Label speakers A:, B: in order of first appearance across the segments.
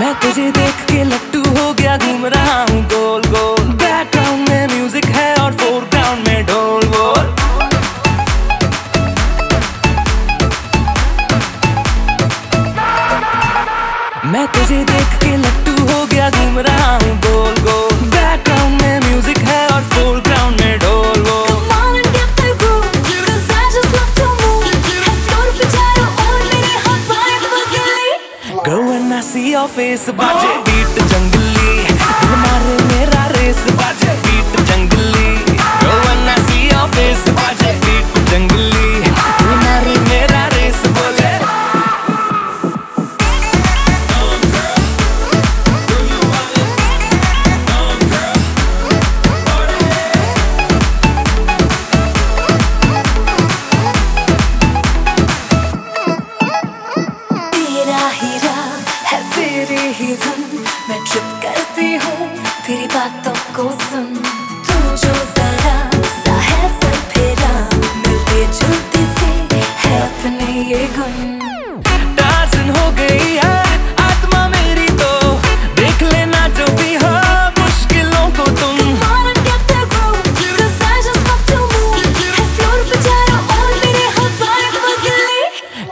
A: के लट्टू हो गया घूम रहा हूँ गोल गोल। बैकग्राउंड में म्यूज़िक है और फोरग्राउंड में ढोल बोल। मैं तुझे देख के लट्टू हो गया घूम रहा हूँ गोल गोल। See your face बाजे। बीट जंगली दिल मारे मेरा रेस बाजे।
B: ही। धन मैं ट्रिप करती हूँ। तेरी बातों को सुन। तू जो जरा सा है सर फेरा मिलते जुलते से है अपने ये गुण।
A: डांसन हो गई है।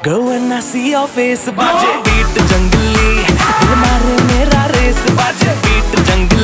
B: Go and I see your face बाजे बीट जंगली। मारे
A: मेरा रेस बाजे। बीट जंग